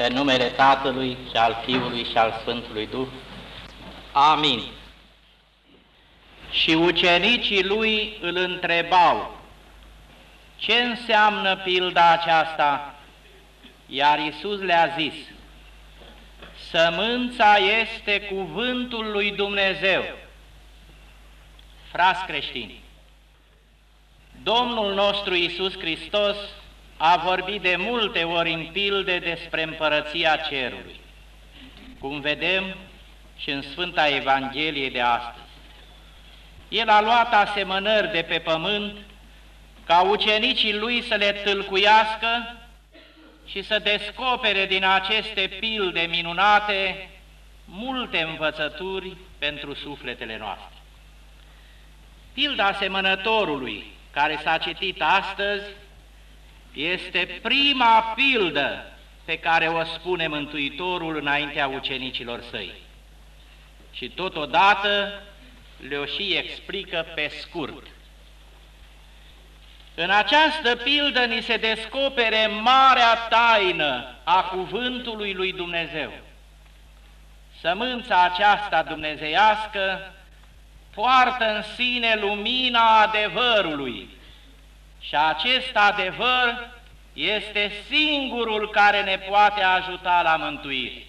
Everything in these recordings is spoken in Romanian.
Pe numele Tatălui și al Fiului și al Sfântului Duh. Amin. Și ucenicii lui îl întrebau, ce înseamnă pilda aceasta? Iar Iisus le-a zis, Sămânța este cuvântul lui Dumnezeu. Frați creștini, Domnul nostru Iisus Hristos a vorbit de multe ori în pilde despre împărăția cerului, cum vedem și în Sfânta Evanghelie de astăzi. El a luat asemănări de pe pământ ca ucenicii lui să le tâlcuiască și să descopere din aceste pilde minunate multe învățături pentru sufletele noastre. Pilda asemănătorului, care s-a citit astăzi, este prima pildă pe care o spune Mântuitorul înaintea ucenicilor săi. Și totodată le-o și explică pe scurt. În această pildă ni se descopere marea taină a cuvântului lui Dumnezeu. Sămânța aceasta dumnezeiască poartă în sine lumina adevărului și acest adevăr este singurul care ne poate ajuta la mântuire.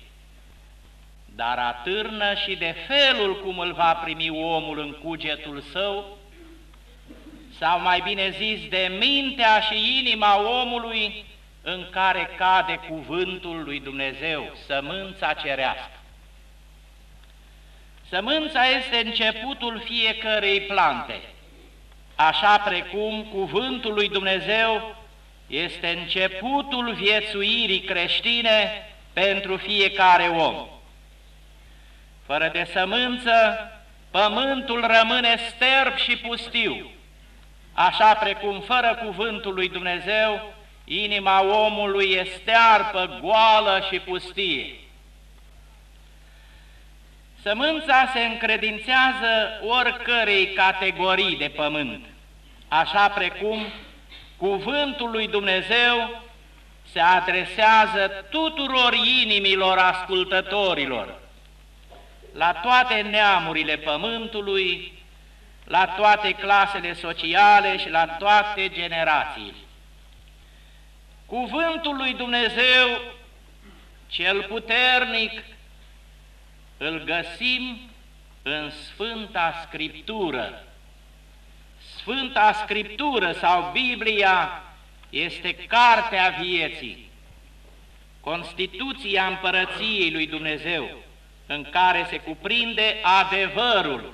Dar atârnă și de felul cum îl va primi omul în cugetul său, sau mai bine zis, de mintea și inima omului în care cade cuvântul lui Dumnezeu, sămânța cerească. Sămânța este începutul fiecărei plante, așa precum cuvântul lui Dumnezeu este începutul viețuirii creștine pentru fiecare om. Fără de sămânță, pământul rămâne sterb și pustiu, așa precum fără cuvântul lui Dumnezeu, inima omului este arpă, goală și pustie. Sămânța se încredințează oricărei categorii de pământ, așa precum cuvântul lui Dumnezeu se adresează tuturor inimilor ascultătorilor, la toate neamurile pământului, la toate clasele sociale și la toate generațiile. Cuvântul lui Dumnezeu, cel puternic, îl găsim în Sfânta Scriptură. Sfânta Scriptură sau Biblia este cartea vieții, Constituția împărăției lui Dumnezeu, în care se cuprinde adevărul,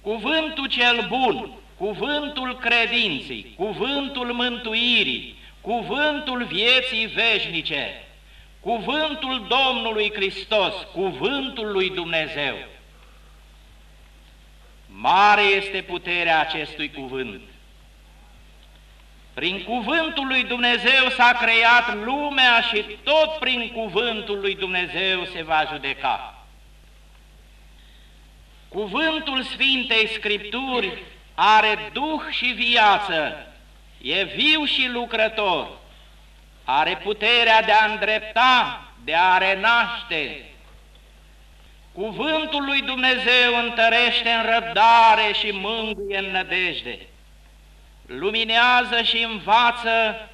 cuvântul cel bun, cuvântul credinței, cuvântul mântuirii, cuvântul vieții veșnice, cuvântul Domnului Hristos, cuvântul lui Dumnezeu. Mare este puterea acestui cuvânt. Prin cuvântul lui Dumnezeu s-a creat lumea și tot prin cuvântul lui Dumnezeu se va judeca. Cuvântul Sfintei Scripturi are duh și viață, e viu și lucrător, are puterea de a îndrepta, de a renaște. Cuvântul lui Dumnezeu întărește în răbdare și mângâie în nădejde, luminează și învață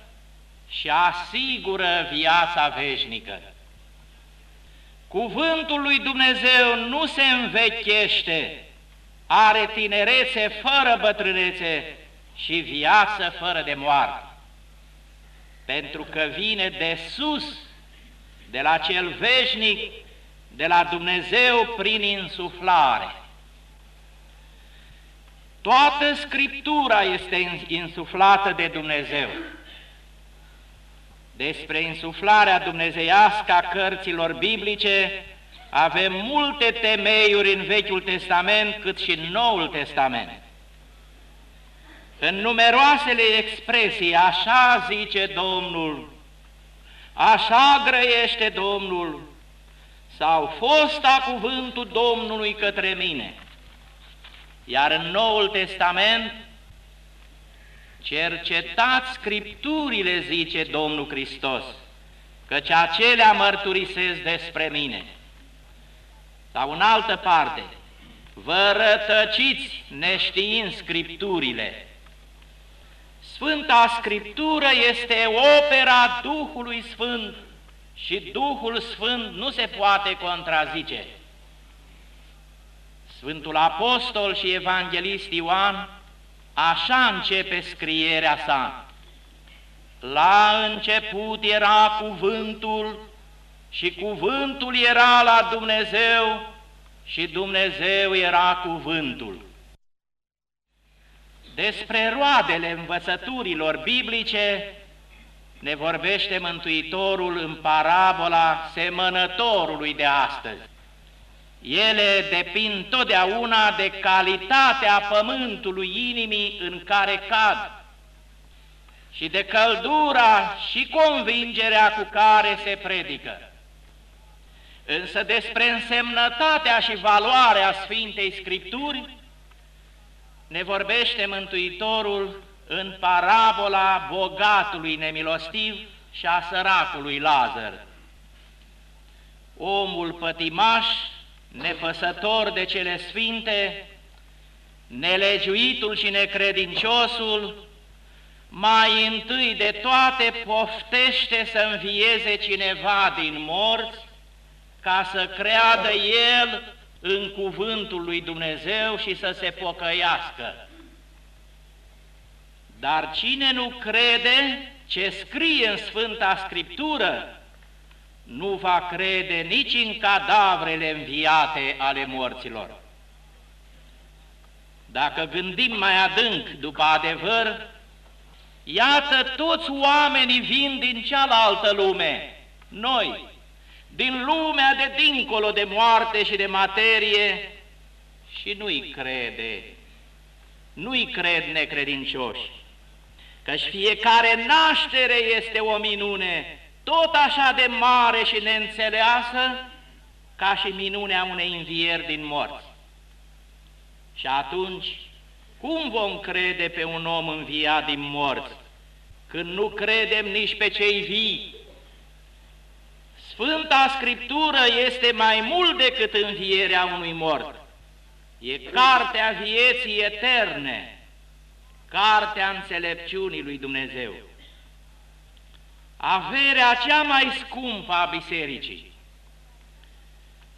și asigură viața veșnică. Cuvântul lui Dumnezeu nu se învechește, are tinerețe fără bătrânețe și viață fără de moarte pentru că vine de sus, de la cel veșnic, de la Dumnezeu prin insuflare. Toată Scriptura este insuflată de Dumnezeu. Despre insuflarea dumnezeiască a cărților biblice avem multe temeiuri în Vechiul Testament cât și în Noul Testament. În numeroasele expresii, așa zice Domnul, așa grăiește Domnul, sau fosta cuvântul Domnului către mine. Iar în Noul Testament, cercetați Scripturile, zice Domnul Hristos, căci acelea mărturisesc despre mine. Sau în altă parte, vă rătăciți neștiind Scripturile. Sfânta Scriptură este opera Duhului Sfânt și Duhul Sfânt nu se poate contrazice. Sfântul Apostol și Evanghelist Ioan așa începe scrierea sa. La început era cuvântul și cuvântul era la Dumnezeu și Dumnezeu era cuvântul. Despre roadele învățăturilor biblice ne vorbește Mântuitorul în parabola semănătorului de astăzi. Ele depind totdeauna de calitatea pământului inimii în care cad și de căldura și convingerea cu care se predică. Însă despre însemnătatea și valoarea Sfintei Scripturi ne vorbește Mântuitorul în parabola bogatului nemilostiv și a săracului Lazar. Omul pătimaș, nepăsător de cele sfinte, nelegiuitul și necredinciosul, mai întâi de toate poftește să învieze cineva din morți, ca să creadă el în cuvântul lui Dumnezeu și să se pocăiască. Dar cine nu crede ce scrie în Sfânta Scriptură, nu va crede nici în cadavrele înviate ale morților. Dacă gândim mai adânc după adevăr, iată toți oamenii vin din cealaltă lume, noi, din lumea de dincolo de moarte și de materie și nu-i crede, nu-i cred necredincioși, căci fiecare naștere este o minune, tot așa de mare și neînțeleasă ca și minunea unei învieri din morți. Și atunci, cum vom crede pe un om înviat din morți, când nu credem nici pe cei vii Sfânta Scriptură este mai mult decât învierea unui mort. E cartea vieții eterne, cartea înțelepciunii lui Dumnezeu. Averea cea mai scumpă a bisericii.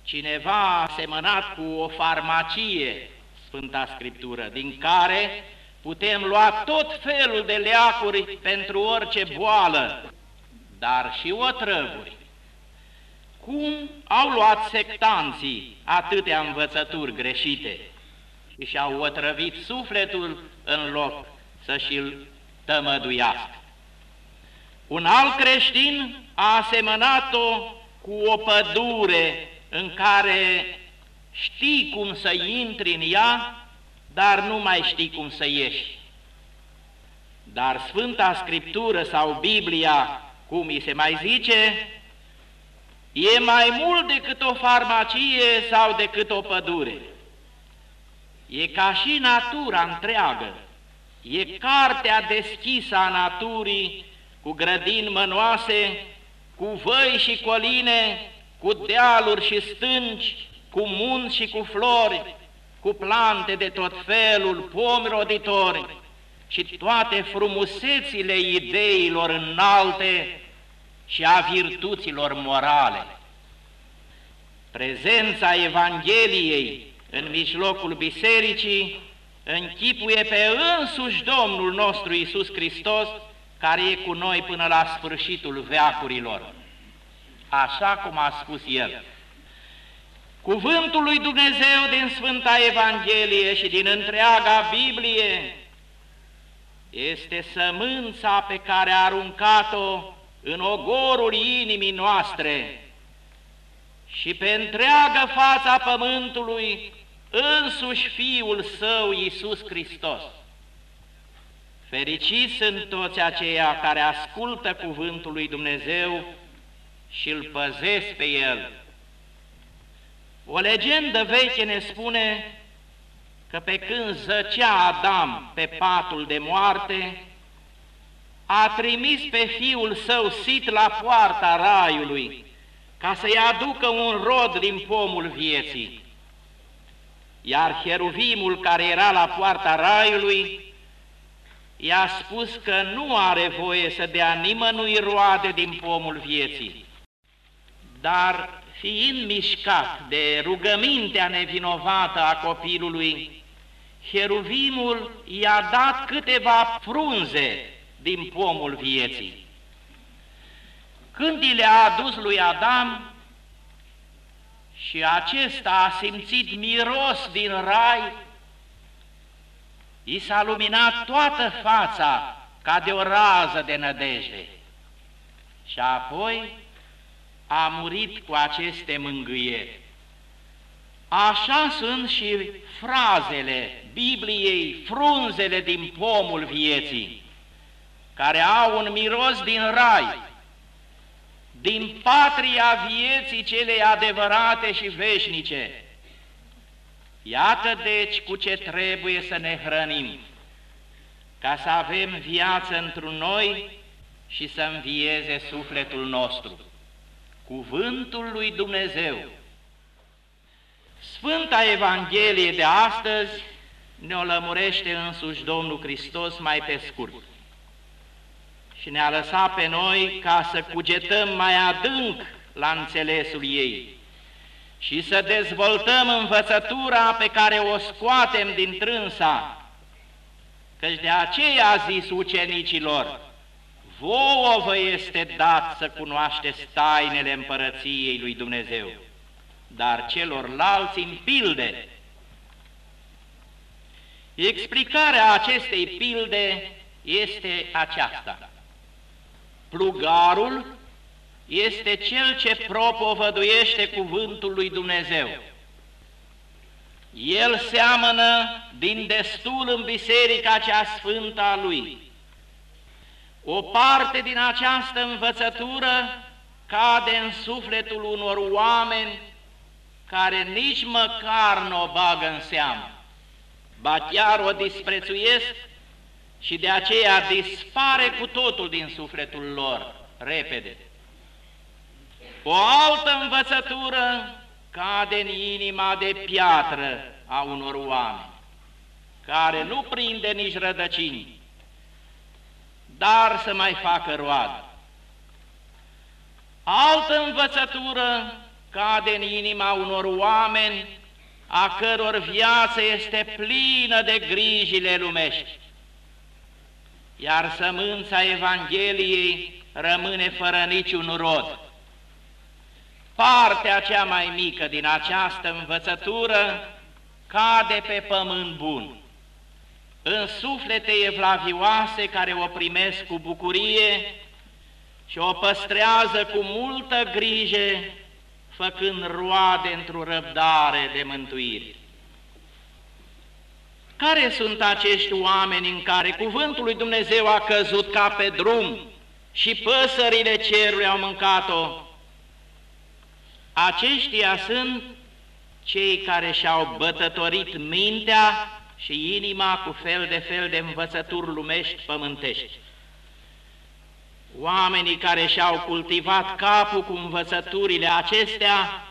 Cineva a semănat cu o farmacie, Sfânta Scriptură, din care putem lua tot felul de leacuri pentru orice boală, dar și otrăvuri cum au luat sectanții atâtea învățături greșite și și-au otrăvit sufletul în loc să și-l tămăduiască. Un alt creștin a asemănat-o cu o pădure în care știi cum să intri în ea, dar nu mai știi cum să ieși. Dar Sfânta Scriptură sau Biblia, cum îi se mai zice, e mai mult decât o farmacie sau decât o pădure. E ca și natura întreagă, e cartea deschisă a naturii, cu grădini mănoase, cu văi și coline, cu dealuri și stânci, cu munți și cu flori, cu plante de tot felul, pomi roditori și toate frumusețile ideilor înalte și a virtuților morale. Prezența Evangheliei în mijlocul bisericii închipuie pe însuși Domnul nostru Isus Hristos, care e cu noi până la sfârșitul veacurilor. Așa cum a spus El. Cuvântul lui Dumnezeu din Sfânta Evanghelie și din întreaga Biblie este sămânța pe care a aruncat-o în ogorul inimii noastre și pe întreaga fața pământului însuși Fiul Său, Iisus Hristos. Fericiți sunt toți aceia care ascultă cuvântul lui Dumnezeu și îl păzesc pe El. O legendă veche ne spune că pe când zăcea Adam pe patul de moarte, a trimis pe fiul său sit la poarta raiului, ca să-i aducă un rod din pomul vieții. Iar heruvimul care era la poarta raiului i-a spus că nu are voie să dea nimănui roade din pomul vieții. Dar fiind mișcat de rugămintea nevinovată a copilului, heruvimul i-a dat câteva frunze din pomul vieții. Când i le-a adus lui Adam și acesta a simțit miros din rai, i s-a luminat toată fața ca de o rază de nădejde. Și apoi a murit cu aceste mângâieri. Așa sunt și frazele Bibliei, frunzele din pomul vieții, care au un miros din rai, din patria vieții cele adevărate și veșnice. Iată deci cu ce trebuie să ne hrănim, ca să avem viață într noi și să învieze sufletul nostru. Cuvântul lui Dumnezeu. Sfânta Evanghelie de astăzi ne-o lămurește însuși Domnul Hristos mai pe scurt și ne-a lăsat pe noi ca să cugetăm mai adânc la înțelesul ei și să dezvoltăm învățătura pe care o scoatem din trânsa, căci de aceea a zis ucenicilor, Vouă vă este dat să cunoașteți tainele împărăției lui Dumnezeu, dar celorlalți în pilde. Explicarea acestei pilde este aceasta. Plugarul este cel ce propovăduiește cuvântul lui Dumnezeu. El seamănă din destul în biserica cea sfântă a lui o parte din această învățătură cade în sufletul unor oameni care nici măcar nu o bagă în seamă, ba chiar o disprețuiesc și de aceea dispare cu totul din sufletul lor, repede. O altă învățătură cade în inima de piatră a unor oameni, care nu prinde nici rădăcini, dar să mai facă roadă. Altă învățătură cade în inima unor oameni a căror viață este plină de grijile lumești, iar sămânța Evangheliei rămâne fără niciun rod. Partea cea mai mică din această învățătură cade pe pământ bun în suflete evlavioase care o primesc cu bucurie și o păstrează cu multă grijă, făcând roade într-o răbdare de mântuire. Care sunt acești oameni în care cuvântul lui Dumnezeu a căzut ca pe drum și păsările cerului au mâncat-o? Aceștia sunt cei care și-au bătătorit mintea și inima cu fel de fel de învățături lumești pământești. Oamenii care și-au cultivat capul cu învățăturile acestea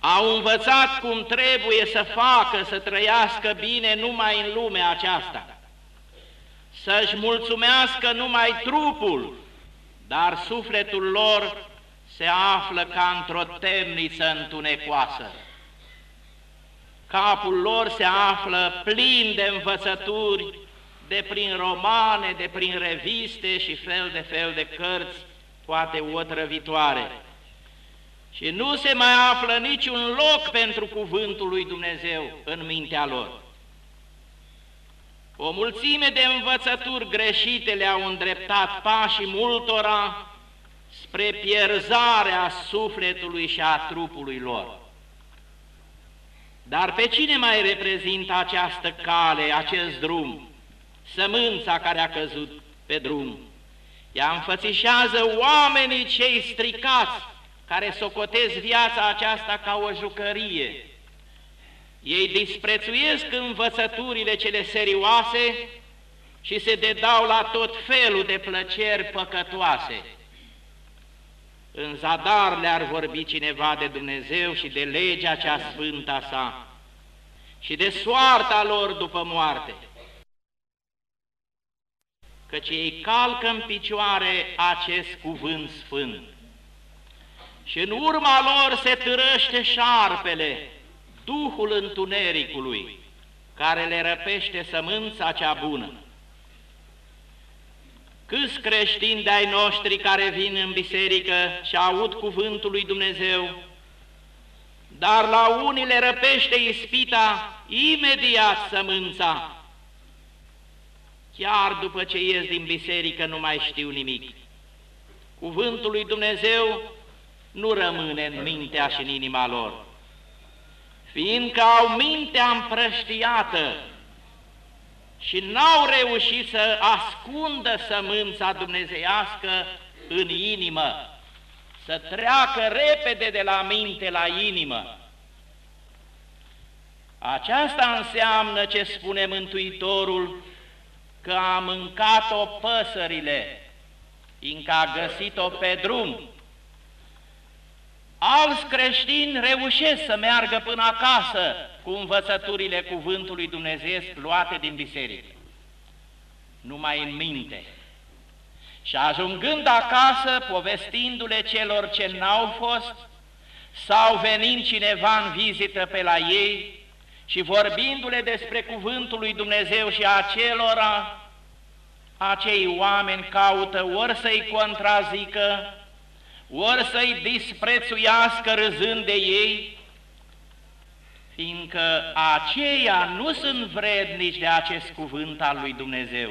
au învățat cum trebuie să facă, să trăiască bine numai în lumea aceasta, să-și mulțumească numai trupul, dar sufletul lor se află ca într-o temniță întunecoasă capul lor se află plin de învățături, de prin romane, de prin reviste și fel de fel de cărți, poate otrăvitoare. Și nu se mai află niciun loc pentru cuvântul lui Dumnezeu în mintea lor. O mulțime de învățături greșite le-au îndreptat pașii multora spre pierzarea sufletului și a trupului lor. Dar pe cine mai reprezintă această cale, acest drum? Sămânța care a căzut pe drum. Ea înfățișează oamenii cei stricați, care socotesc viața aceasta ca o jucărie. Ei disprețuiesc învățăturile cele serioase și se dedau la tot felul de plăceri păcătoase. În zadar le-ar vorbi cineva de Dumnezeu și de legea cea sfântă a sa și de soarta lor după moarte. Căci ei calcă în picioare acest cuvânt sfânt și în urma lor se târăște șarpele, Duhul Întunericului, care le răpește sămânța cea bună. Câți creștini de-ai noștri care vin în biserică și aud cuvântul lui Dumnezeu, dar la unii le răpește ispita imediat sămânța, chiar după ce ies din biserică nu mai știu nimic. Cuvântul lui Dumnezeu nu rămâne în mintea și în inima lor, fiindcă au mintea împrăștiată și n-au reușit să ascundă sămânța dumnezeiască în inimă, să treacă repede de la minte la inimă. Aceasta înseamnă ce spune Mântuitorul, că a mâncat-o păsările, fiindcă a găsit-o pe drum. Alți creștini reușesc să meargă până acasă cu învățăturile Cuvântului Dumnezeu luate din biserică, numai în minte. Și ajungând acasă, povestindu-le celor ce n-au fost, sau venind cineva în vizită pe la ei și vorbindu-le despre Cuvântul lui Dumnezeu și acelora, acei oameni caută ori să-i contrazică, ori să-i disprețuiască râzând de ei, fiindcă aceia nu sunt vrednici de acest cuvânt al lui Dumnezeu.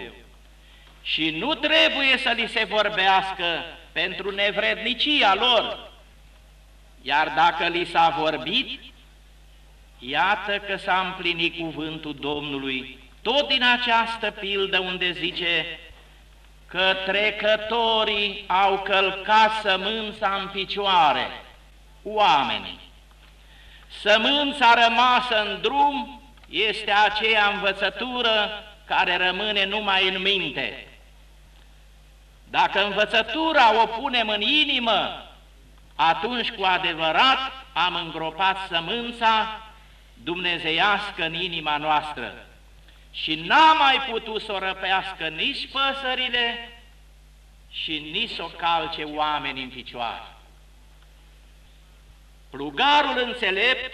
Și nu trebuie să li se vorbească pentru nevrednicia lor. Iar dacă li s-a vorbit, iată că s-a împlinit cuvântul Domnului, tot din această pildă unde zice că trecătorii au călcat sămânța în picioare, oamenii. Sămânța rămasă în drum este aceea învățătură care rămâne numai în minte. Dacă învățătura o punem în inimă, atunci cu adevărat am îngropat sămânța dumnezeiască în inima noastră și n-a mai putut să o răpească nici păsările și nici să o calce oameni în picioare. Plugarul înțelept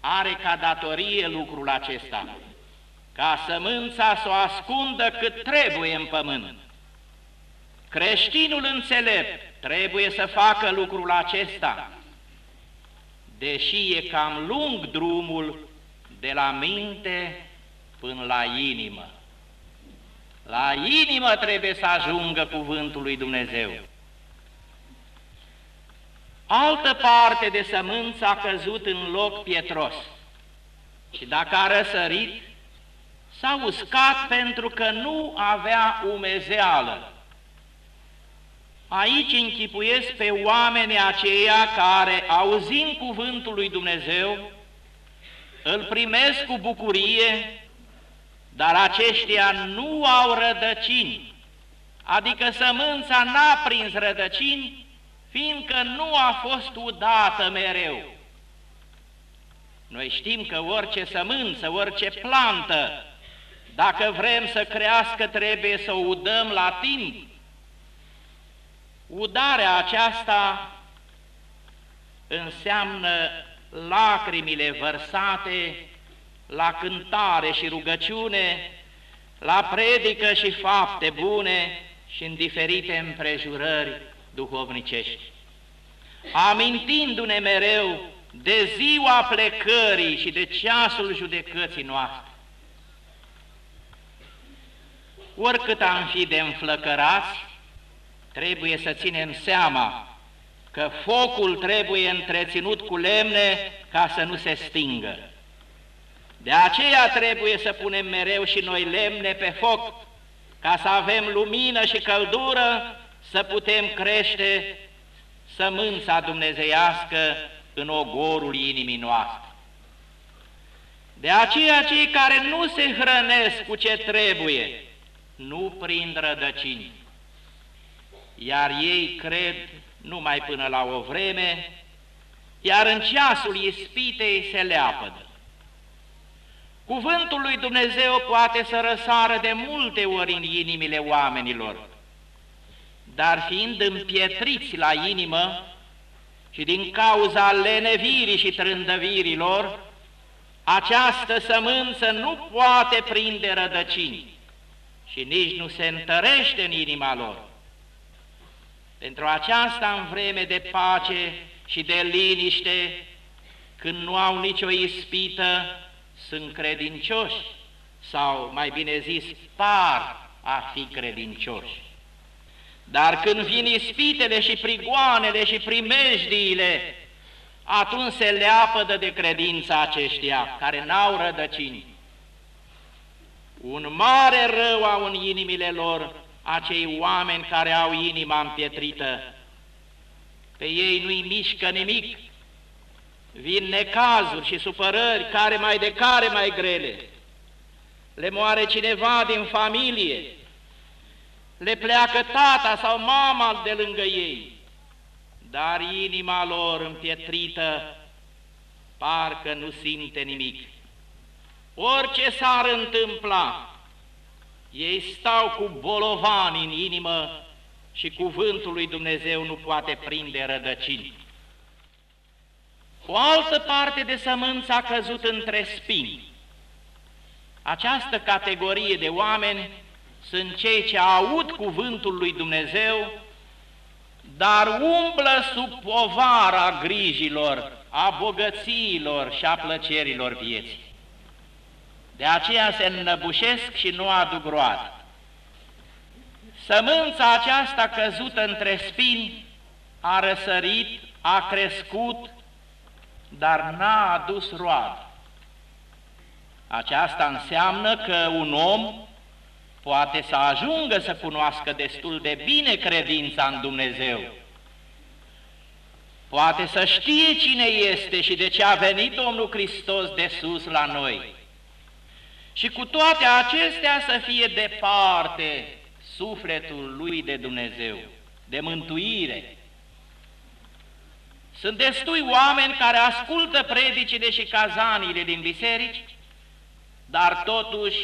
are ca datorie lucrul acesta, ca sămânța să o ascundă cât trebuie în pământ. Creștinul înțelept trebuie să facă lucrul acesta, deși e cam lung drumul de la minte până la inimă. La inimă trebuie să ajungă cuvântul lui Dumnezeu. Altă parte de sămânță a căzut în loc pietros și dacă a răsărit, s-a uscat pentru că nu avea umezeală. Aici închipuiesc pe oamenii aceia care, auzind cuvântul lui Dumnezeu, îl primesc cu bucurie dar aceștia nu au rădăcini, adică sămânța n-a prins rădăcini, fiindcă nu a fost udată mereu. Noi știm că orice sămânță, orice plantă, dacă vrem să crească, trebuie să o udăm la timp. Udarea aceasta înseamnă lacrimile vărsate la cântare și rugăciune, la predică și fapte bune și în diferite împrejurări duhovnicești. Amintindu-ne mereu de ziua plecării și de ceasul judecății noastre. Oricât am fi de înflăcărați, trebuie să ținem seama că focul trebuie întreținut cu lemne ca să nu se stingă. De aceea trebuie să punem mereu și noi lemne pe foc, ca să avem lumină și căldură, să putem crește sămânța dumnezeiască în ogorul inimii noastre. De aceea cei care nu se hrănesc cu ce trebuie, nu prind rădăcini, iar ei cred numai până la o vreme, iar în ceasul ispitei se leapădă. Cuvântul lui Dumnezeu poate să răsară de multe ori în inimile oamenilor, dar fiind împietriți la inimă și din cauza lenevirii și trândăvirilor, această sămânță nu poate prinde rădăcini și nici nu se întărește în inima lor. Pentru aceasta, în vreme de pace și de liniște, când nu au nicio ispită, sunt credincioși sau, mai bine zis, par a fi credincioși. Dar când vin ispitele și prigoanele și primejdiile, atunci se leapădă de credința aceștia, care n-au rădăcini. Un mare rău au în inimile lor acei oameni care au inima împietrită. Pe ei nu-i mișcă nimic, vin necazuri și supărări, care mai de care mai grele. Le moare cineva din familie, le pleacă tata sau mama de lângă ei, dar inima lor împietrită parcă nu simte nimic. Orice s-ar întâmpla, ei stau cu bolovani în inimă și cuvântul lui Dumnezeu nu poate prinde rădăcini. O altă parte de sămânță a căzut între spini. Această categorie de oameni sunt cei ce aud cuvântul lui Dumnezeu, dar umblă sub povara grijilor, a bogățiilor și a plăcerilor vieții. De aceea se înnăbușesc și nu aduc roadă. Sămânța aceasta căzută între spini a răsărit, a crescut, dar n-a adus roadă. Aceasta înseamnă că un om poate să ajungă să cunoască destul de bine credința în Dumnezeu. Poate să știe cine este și de ce a venit Domnul Hristos de sus la noi. Și cu toate acestea să fie departe sufletul lui de Dumnezeu, de mântuire. Sunt destui oameni care ascultă predicile și cazanile din biserici, dar totuși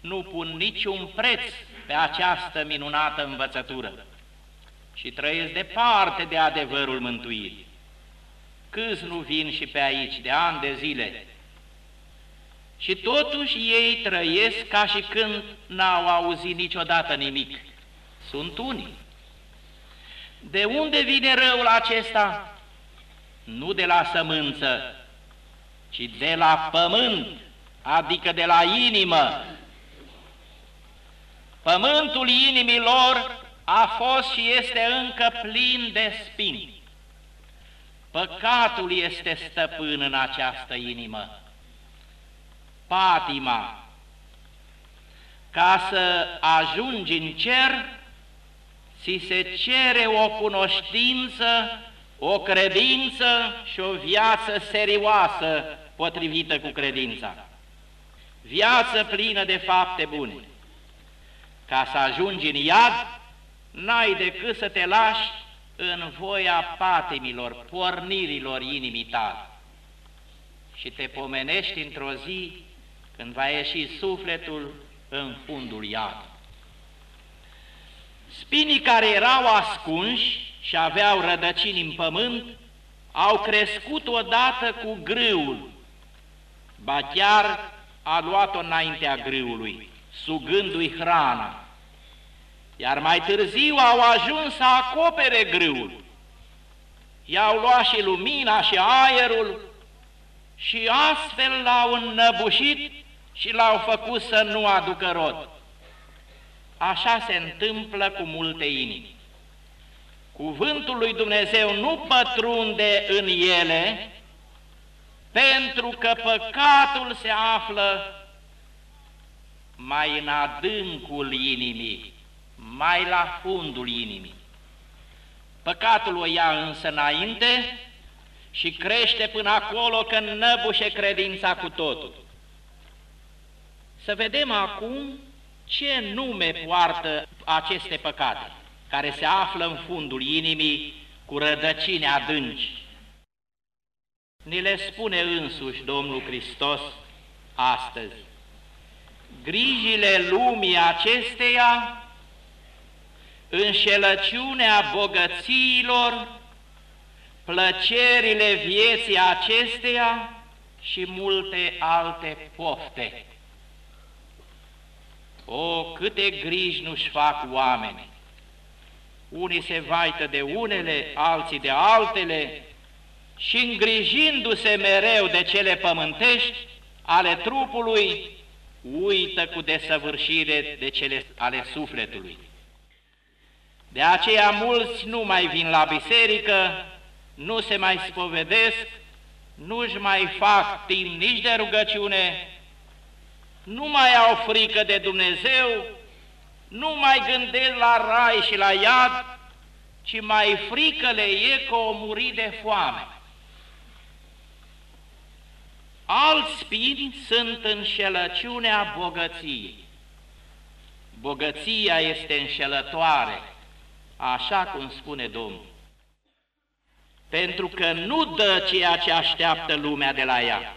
nu pun niciun preț pe această minunată învățătură și trăiesc departe de adevărul mântuirii. Câți nu vin și pe aici de ani de zile și totuși ei trăiesc ca și când n-au auzit niciodată nimic. Sunt unii. De unde vine răul acesta? Nu de la sămânță, ci de la pământ, adică de la inimă. Pământul inimilor a fost și este încă plin de spini. Păcatul este stăpân în această inimă. Patima. Ca să ajungi în cer, ți se cere o cunoștință, o credință și o viață serioasă potrivită cu credința. Viață plină de fapte bune. Ca să ajungi în iad, n-ai decât să te lași în voia patimilor, pornirilor inimii tale. Și te pomenești într-o zi când va ieși sufletul în fundul iadului. Spinii care erau ascunși și aveau rădăcini în pământ, au crescut odată cu grâul, ba chiar a luat-o înaintea grâului sugându-i hrana, iar mai târziu au ajuns să acopere grâul. I-au luat și lumina și aerul și astfel l-au înnăbușit și l-au făcut să nu aducă rod. Așa se întâmplă cu multe inimi. Cuvântul lui Dumnezeu nu pătrunde în ele, pentru că păcatul se află mai în adâncul inimii, mai la fundul inimii. Păcatul o ia însă înainte și crește până acolo că năbușe credința cu totul. Să vedem acum ce nume poartă aceste păcate, care se află în fundul inimii cu rădăcini adânci. Ni le spune însuși Domnul Hristos astăzi. Grijile lumii acesteia, înșelăciunea bogățiilor, plăcerile vieții acesteia și multe alte pofte. O, câte griji nu-și fac oamenii! Unii se vaită de unele, alții de altele, și îngrijindu-se mereu de cele pământești ale trupului, uită cu desăvârșire de cele ale sufletului. De aceea mulți nu mai vin la biserică, nu se mai spovedesc, nu-și mai fac timp nici de rugăciune, nu mai au frică de Dumnezeu, nu mai gândesc la rai și la iad, ci mai frică le e că o muri de foame. Alți spini sunt înșelăciunea bogăției. Bogăția este înșelătoare, așa cum spune Domnul. Pentru că nu dă ceea ce așteaptă lumea de la ea.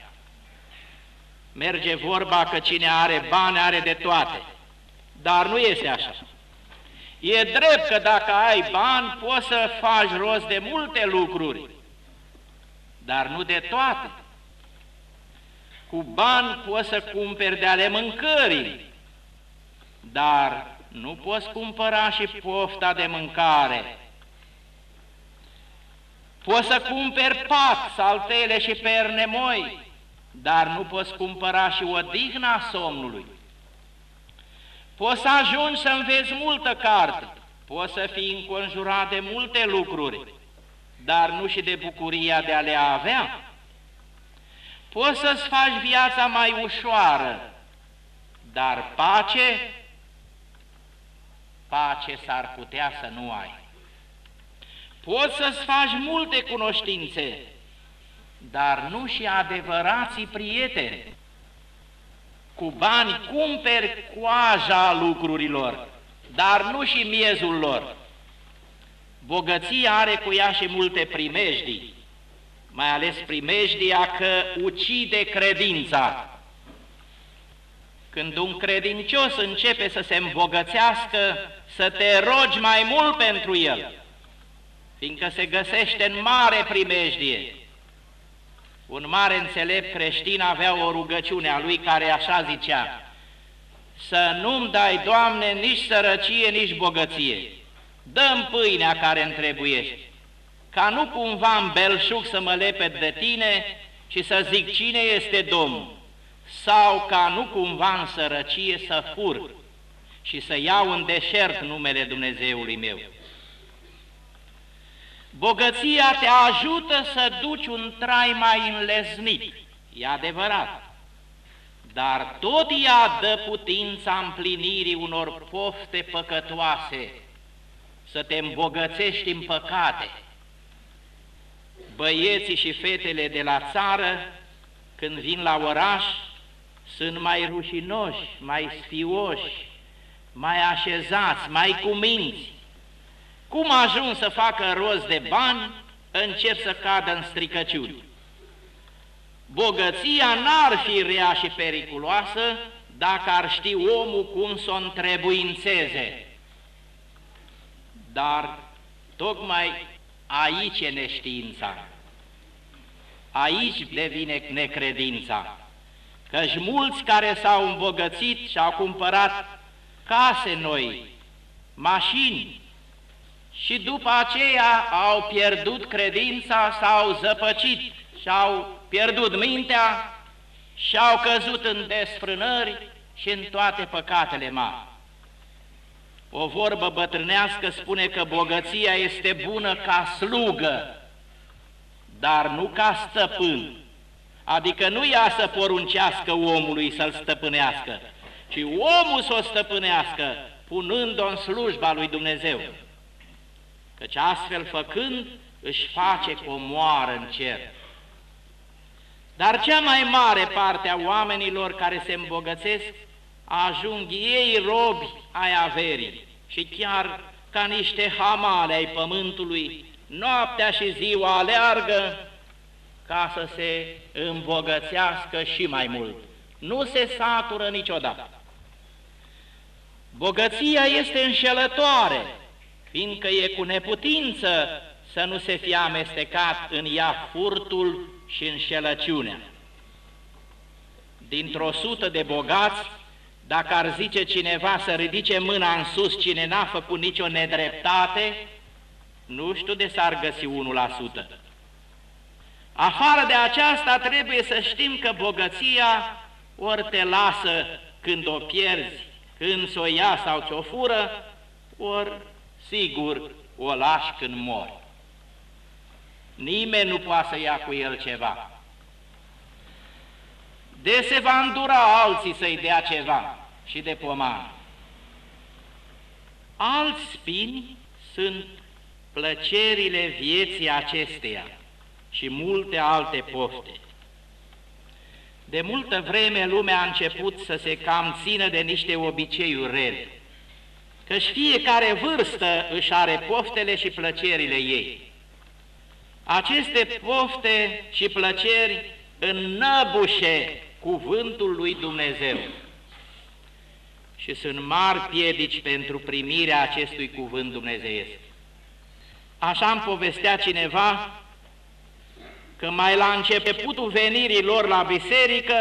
Merge vorba că cine are bani are de toate, dar nu este așa. E drept că dacă ai bani poți să faci rost de multe lucruri, dar nu de toate. Cu bani poți să cumperi de ale mâncării, dar nu poți cumpăra și pofta de mâncare. Poți să cumperi pat, saltele și perne moi, dar nu poți cumpăra și odihna somnului. Poți să ajungi să înveți multă carte, poți să fii înconjurat de multe lucruri, dar nu și de bucuria de a le avea. Poți să-ți faci viața mai ușoară, dar pace, pace s-ar putea să nu ai. Poți să-ți faci multe cunoștințe, dar nu și adevărații prieteni. Cu bani cumperi coaja lucrurilor, dar nu și miezul lor. Bogăția are cu ea și multe primejdii, mai ales primejdia că ucide credința. Când un credincios începe să se îmbogățească, să te rogi mai mult pentru el, fiindcă se găsește în mare primejdie. Un mare înțelept creștin avea o rugăciune a lui care așa zicea, Să nu-mi dai, Doamne, nici sărăcie, nici bogăție, dăm pâinea care întrebuiești, ca nu cumva în belșug să mă lepet de tine și să zic cine este Domnul, sau ca nu cumva în sărăcie să fur și să iau în deșert numele Dumnezeului meu. Bogăția te ajută să duci un trai mai înleznit, e adevărat, dar tot ea dă putința împlinirii unor pofte păcătoase, să te îmbogățești în păcate. Băieții și fetele de la țară, când vin la oraș, sunt mai rușinoși, mai sfioși, mai așezați, mai cuminți, cum ajuns să facă rost de bani, încep să cadă în stricăciuni. Bogăția n-ar fi rea și periculoasă dacă ar ști omul cum să o întrebuințeze. Dar tocmai aici e neștiința. Aici devine necredința. Căci mulți care s-au îmbogățit și au cumpărat case noi, mașini, și după aceea au pierdut credința, s-au zăpăcit și au pierdut mintea și au căzut în desfrânări și în toate păcatele mari. O vorbă bătrânească spune că bogăția este bună ca slugă, dar nu ca stăpân. Adică nu ea să poruncească omului să-l stăpânească, ci omul să o stăpânească, punând-o în slujba lui Dumnezeu căci astfel făcând își face comoară în cer. Dar cea mai mare parte a oamenilor care se îmbogățesc ajung ei robi ai averii și chiar ca niște hamale ai pământului, noaptea și ziua aleargă ca să se îmbogățească și mai mult. Nu se satură niciodată. Bogăția este înșelătoare, fiindcă e cu neputință să nu se fie amestecat în ea furtul și înșelăciunea. Dintr-o sută de bogați, dacă ar zice cineva să ridice mâna în sus cine n-a făcut nicio nedreptate, nu știu de s-ar găsi 1%. Afară de aceasta trebuie să știm că bogăția ori te lasă când o pierzi, când s-o ia sau ți-o fură, ori sigur o lași când mori. Nimeni nu poate să ia cu el ceva. De se va îndura alții să-i dea ceva și de pomană. Alți spini sunt plăcerile vieții acesteia și multe alte pofte. De multă vreme lumea a început să se cam țină de niște obiceiuri rele, căci fiecare vârstă își are poftele și plăcerile ei. Aceste pofte și plăceri înnăbușe cuvântul lui Dumnezeu și sunt mari piedici pentru primirea acestui cuvânt dumnezeiesc. Așa îmi povestea cineva că mai la începutul venirii lor la biserică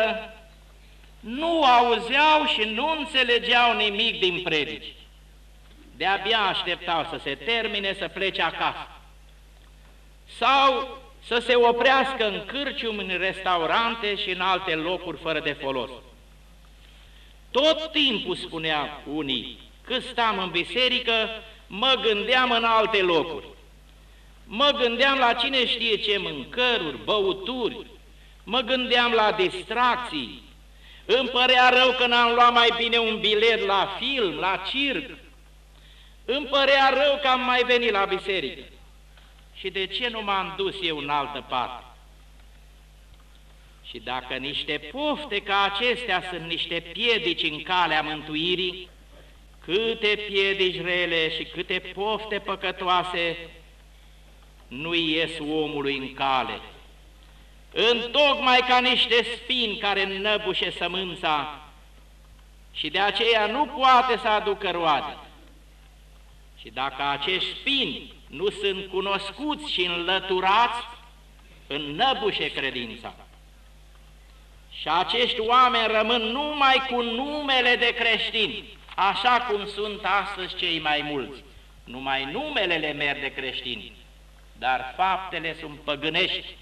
nu auzeau și nu înțelegeau nimic din predici. De-abia așteptau să se termine, să plece acasă. Sau să se oprească în cârciumi, în restaurante și în alte locuri fără de folos. Tot timpul, spunea unii, că stam în biserică, mă gândeam în alte locuri. Mă gândeam la cine știe ce mâncăruri, băuturi, mă gândeam la distracții, îmi părea rău că n-am luat mai bine un bilet la film, la circ, îmi părea rău că am mai venit la biserică. Și de ce nu m-am dus eu în altă parte? Și dacă niște pofte ca acestea sunt niște piedici în calea mântuirii, câte piedici rele și câte pofte păcătoase nu ies omului în cale. Întocmai ca niște spini care năbușe sămânța și de aceea nu poate să aducă roade. Și dacă acești spini nu sunt cunoscuți și înlăturați, înnăbușe credința. Și acești oameni rămân numai cu numele de creștini, așa cum sunt astăzi cei mai mulți. Numai numele le merg de creștini, dar faptele sunt păgânești.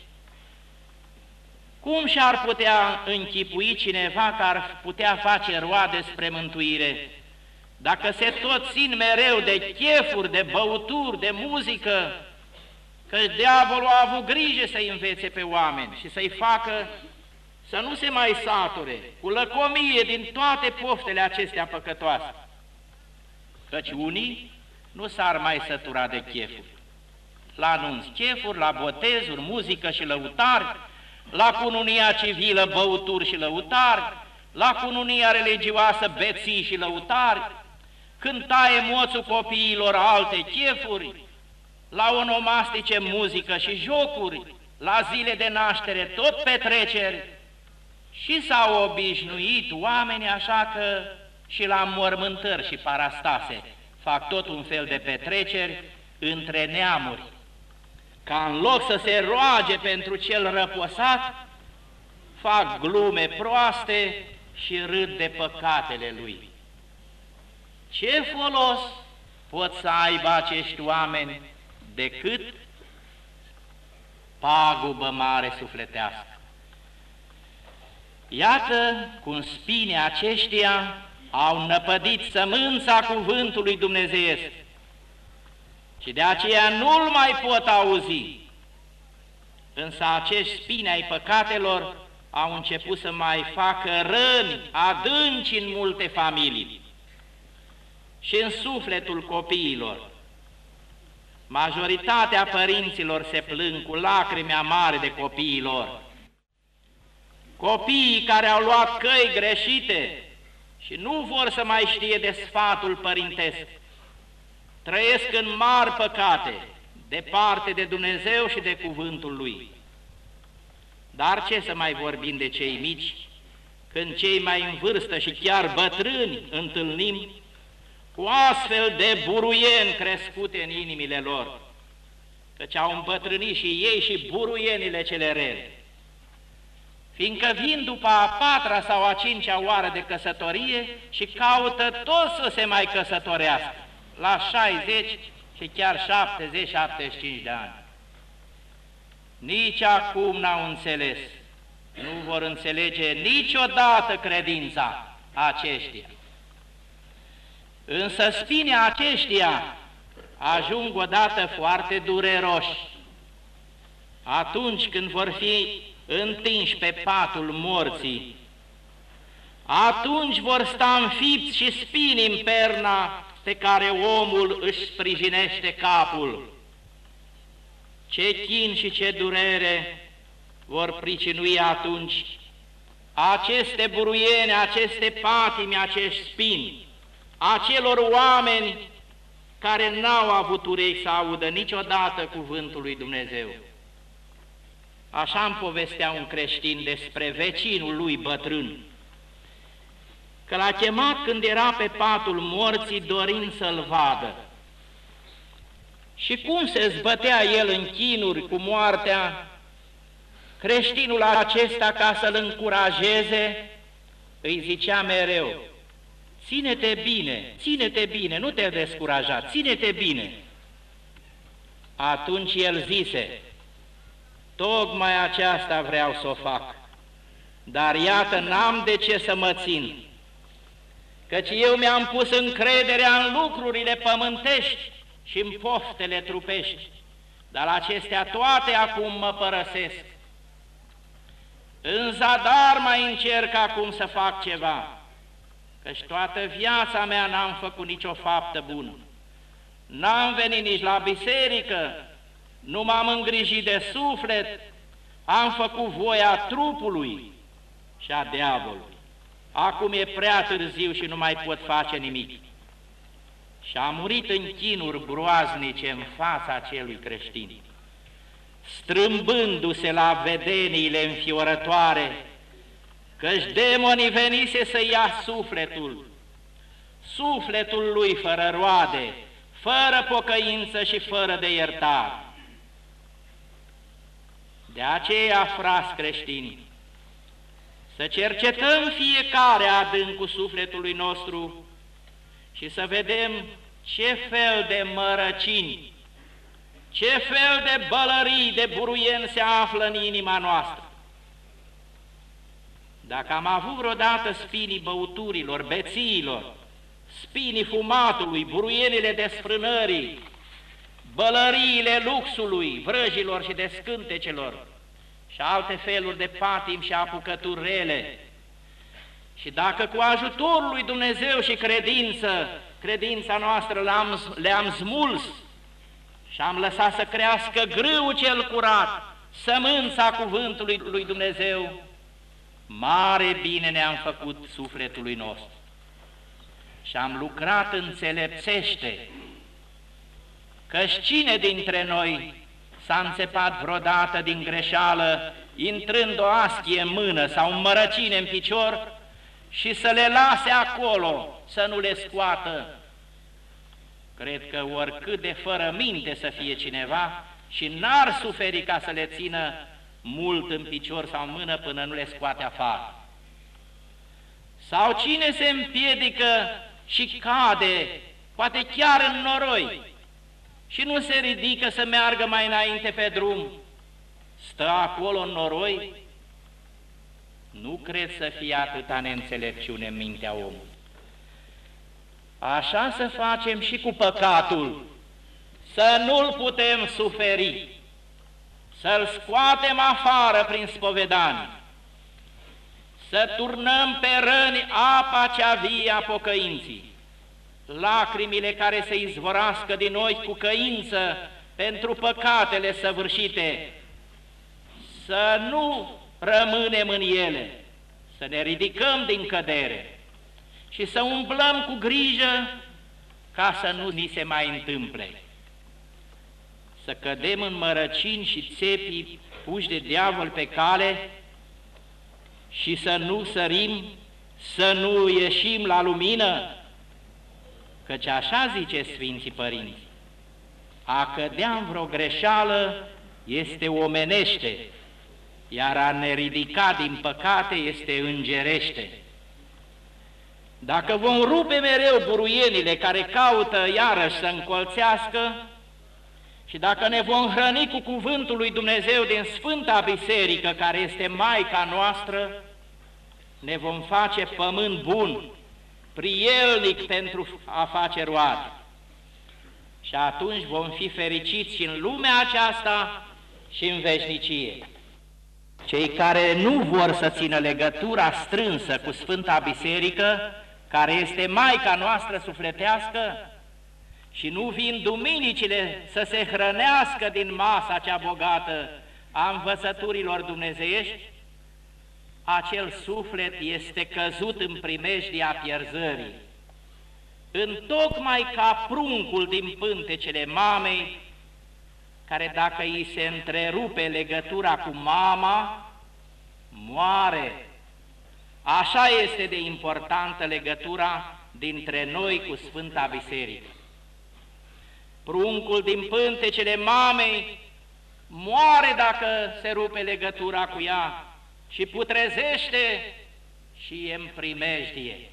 Cum și-ar putea închipui cineva care ar putea face roade spre mântuire, dacă se tot țin mereu de chefuri, de băuturi, de muzică, că diavolul a avut grijă să-i învețe pe oameni și să-i facă să nu se mai sature cu lăcomie din toate poftele acestea păcătoase, căci unii nu s-ar mai sătura de chefuri. La anunț chefuri, la botezuri, muzică și lăutari, la cununia civilă băuturi și lăutari, la cununia religioasă beții și lăutari, când taie moțul copiilor alte chefuri, la onomastice muzică și jocuri, la zile de naștere tot petreceri, și s-au obișnuit oamenii așa că și la mormântări și parastase fac tot un fel de petreceri între neamuri, ca în loc să se roage pentru cel răposat, fac glume proaste și râd de păcatele lui. Ce folos pot să aibă acești oameni decât pagubă mare sufletească? Iată cum spine aceștia au năpădit sămânța cuvântului Dumnezeiesc și de aceea nu-l mai pot auzi. Însă acești spine ai păcatelor au început să mai facă răni adânci în multe familii și în sufletul copiilor. Majoritatea părinților se plâng cu lacrimi amare de copiilor, copiii care au luat căi greșite și nu vor să mai știe de sfatul părintesc. Trăiesc în mari păcate, departe de Dumnezeu și de cuvântul Lui. Dar ce să mai vorbim de cei mici, când cei mai în vârstă și chiar bătrâni întâlnim cu astfel de buruieni crescute în inimile lor, căci au îmbătrânit și ei și buruienile cele rele. Fiindcă vin după a patra sau a cincea oară de căsătorie și caută tot să se mai căsătorească, la 60 și chiar 70-75 de ani. Nici acum n-au înțeles, nu vor înțelege niciodată credința aceștia. Însă spinii aceștia ajung odată foarte dureroși. Atunci când vor fi întinși pe patul morții, atunci vor sta înfipți și spini în perna pe care omul își sprijinește capul. Ce chin și ce durere vor pricinui atunci aceste buruiene, aceste patimi, acești spini, acelor oameni care n-au avut urechi să audă niciodată cuvântul lui Dumnezeu. Așa îmi povestea un creștin despre vecinul lui bătrân, că l-a chemat când era pe patul morții dorind să-l vadă. Și cum se zbătea el în chinuri cu moartea, creștinul acesta, ca să-l încurajeze, îi zicea mereu, ține-te bine, ține-te bine, nu te descuraja, ține-te bine. Atunci el zise, tocmai aceasta vreau să o fac, dar iată, n-am de ce să mă țin, căci eu mi-am pus încrederea în lucrurile pământești și în poftele trupești, dar acestea toate acum mă părăsesc. În zadar mai încerc acum să fac ceva, căci toată viața mea n-am făcut nicio faptă bună. N-am venit nici la biserică, nu m-am îngrijit de suflet, am făcut voia trupului și a diavolului. Acum e prea târziu și nu mai pot face nimic. Și a murit în chinuri groaznice în fața acelui creștin, strâmbându-se la vedeniile înfiorătoare, căci demonii venise să ia sufletul, sufletul lui fără roade, fără pocăință și fără de iertare. De aceea, frați creștini, să cercetăm fiecare adâncul sufletului nostru și să vedem ce fel de mărăcini, ce fel de bălării, de buruieni se află în inima noastră. Dacă am avut vreodată spinii băuturilor, bețiilor, spinii fumatului, buruienile desfrânării, bălăriile luxului, vrăjilor și descântecelor și alte feluri de patim și apucături rele. Și dacă cu ajutorul lui Dumnezeu și credință, credința noastră le-am le -am smuls și am lăsat să crească grâul cel curat, sămânța cuvântului lui Dumnezeu, mare bine ne-am făcut sufletului nostru și am lucrat înțelepțește Căci cine dintre noi s-a înțepat vreodată din greșeală, intrând o aschie în mână sau un mărăcine în picior și să le lase acolo, să nu le scoată? Cred că oricât de fără minte să fie cineva și n-ar suferi ca să le țină mult în picior sau în mână până nu le scoate afară. Sau cine se împiedică și cade, poate chiar în noroi, și nu se ridică să meargă mai înainte pe drum, stă acolo în noroi, nu cred să fie atâta neînțelepciune în mintea omului. Așa să facem și cu păcatul, să nu-l putem suferi, să-l scoatem afară prin spovedanie, să turnăm pe răni apa cea vie a pocăinții, lacrimile care se izvorască din noi cu căință pentru păcatele săvârșite, să nu rămânem în ele, să ne ridicăm din cădere. Și să umblăm cu grijă ca să nu ni se mai întâmple. Să cădem în mărăcini și țepii puși de diavol pe cale și să nu sărim, să nu ieșim la lumină, căci așa zice Sfinții Părinți, a cădea în vreo greșeală este omenește, iar a ne ridica din păcate este îngerește. Dacă vom rupe mereu buruienile care caută iarăși să încolțească și dacă ne vom hrăni cu cuvântul lui Dumnezeu din Sfânta Biserică, care este Maica noastră, ne vom face pământ bun, prielnic pentru a face roade. Și atunci vom fi fericiți și în lumea aceasta și în veșnicie. Cei care nu vor să țină legătura strânsă cu Sfânta Biserică, care este Maica noastră sufletească, și nu vin duminicile să se hrănească din masa cea bogată a învățăturilor dumnezeiești, acel suflet este căzut în primejdia pierzării. În tocmai ca pruncul din pântecele mamei, care dacă îi se întrerupe legătura cu mama, moare. Așa este de importantă legătura dintre noi cu Sfânta Biserică. Pruncul din pântecele mamei moare dacă se rupe legătura cu ea și putrezește și e în primejdie.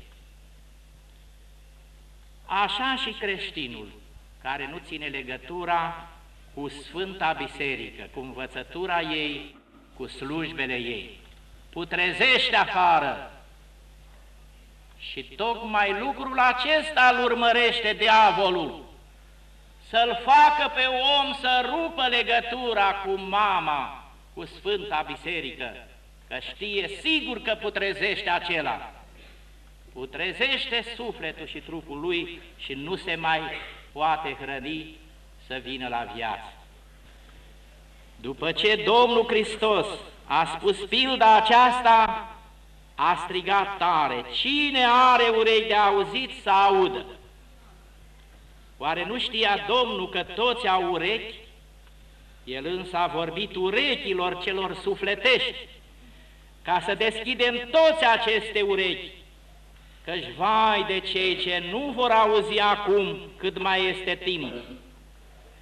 Așa și creștinul care nu ține legătura cu Sfânta Biserică, cu învățătura ei, cu slujbele ei. Putrezește afară și tocmai lucrul acesta îl urmărește diavolul, să-l facă pe om să rupă legătura cu mama, cu Sfânta Biserică, că știe sigur că putrezește acela. Putrezește sufletul și trupul lui și nu se mai poate hrăni să vină la viață. După ce Domnul Hristos a spus pilda aceasta, a strigat tare, cine are urechi de auzit să audă? Oare nu știa Domnul că toți au urechi? El însă a vorbit urechilor celor sufletești, ca să deschidem toți aceste urechi, căci vai de cei ce nu vor auzi acum cât mai este timp,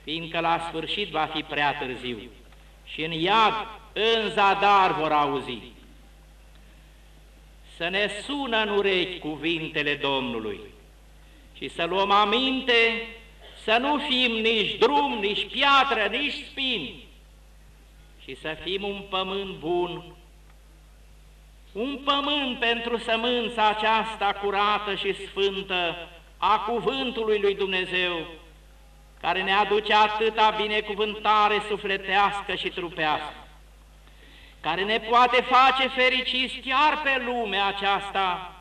fiindcă la sfârșit va fi prea târziu și în iad, în zadar vor auzi. Să ne sună în urechi cuvintele Domnului și să luăm aminte să nu fim nici drum, nici piatră, nici spini, și să fim un pământ bun, un pământ pentru sămânța aceasta curată și sfântă a cuvântului lui Dumnezeu, care ne aduce atâta binecuvântare sufletească și trupească, care ne poate face fericiți chiar pe lumea aceasta,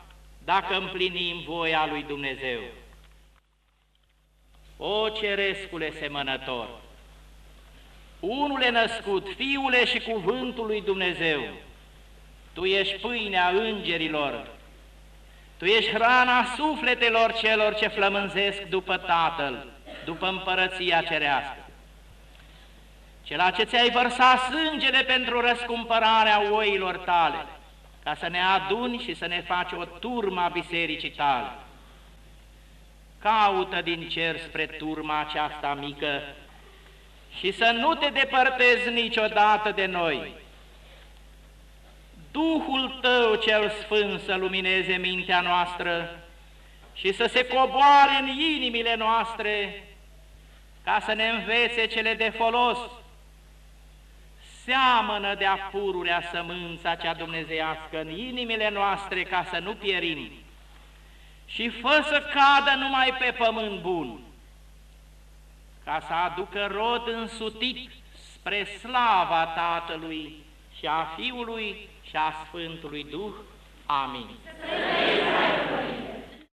dacă împlinim voia lui Dumnezeu. O cerescule semănător, unule născut, fiule și cuvântul lui Dumnezeu, Tu ești pâinea îngerilor, Tu ești hrana sufletelor celor ce flămânzesc după Tatăl, după împărăția cerească. Cela ce ți-ai vărsat sângele pentru răscumpărarea oilor tale, ca să ne aduni și să ne faci o turmă a bisericii tale. Caută din cer spre turma aceasta mică și să nu te depărtezi niciodată de noi. Duhul tău cel sfânt să lumineze mintea noastră și să se coboare în inimile noastre ca să ne învețe cele de folos. Seamănă de apururea sămânța cea dumnezeiască în inimile noastre ca să nu pierim și fă să cadă numai pe pământ bun, ca să aducă rod însutit spre slava Tatălui și a Fiului și a Sfântului Duh. Amin. Să